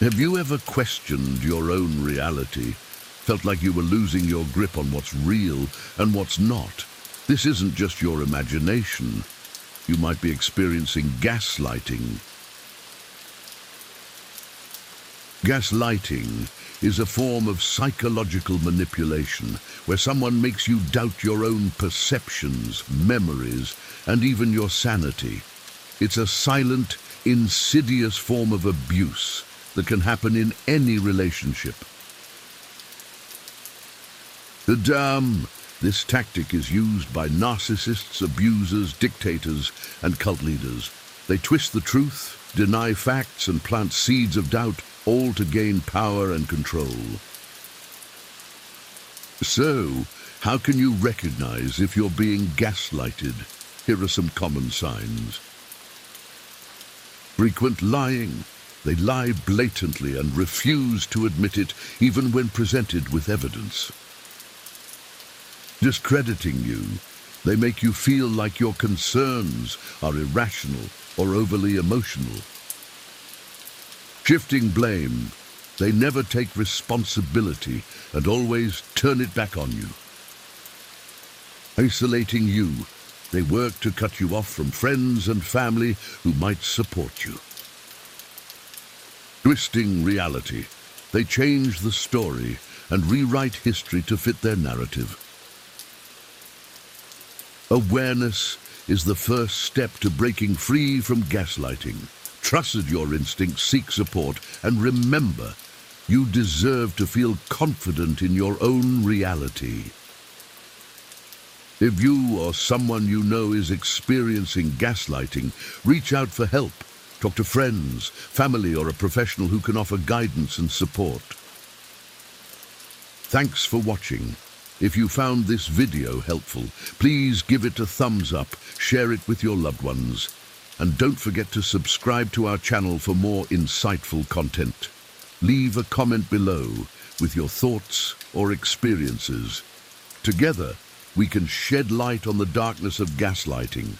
Have you ever questioned your own reality? Felt like you were losing your grip on what's real and what's not? This isn't just your imagination. You might be experiencing gaslighting. Gaslighting is a form of psychological manipulation where someone makes you doubt your own perceptions, memories, and even your sanity. It's a silent, insidious form of abuse that can happen in any relationship. The dam. This tactic is used by narcissists, abusers, dictators, and cult leaders. They twist the truth, deny facts, and plant seeds of doubt, all to gain power and control. So, how can you recognize if you're being gaslighted? Here are some common signs. Frequent lying. They lie blatantly and refuse to admit it even when presented with evidence. Discrediting you. They make you feel like your concerns are irrational or overly emotional. Shifting blame. They never take responsibility and always turn it back on you. Isolating you. They work to cut you off from friends and family who might support you. Twisting reality. They change the story and rewrite history to fit their narrative. Awareness is the first step to breaking free from gaslighting. Trusted your instincts, seek support, and remember, you deserve to feel confident in your own reality. If you or someone you know is experiencing gaslighting, reach out for help. Talk to friends, family, or a professional who can offer guidance and support. Thanks for watching. If you found this video helpful, please give it a thumbs up, share it with your loved ones, and don't forget to subscribe to our channel for more insightful content. Leave a comment below with your thoughts or experiences. Together, we can shed light on the darkness of gaslighting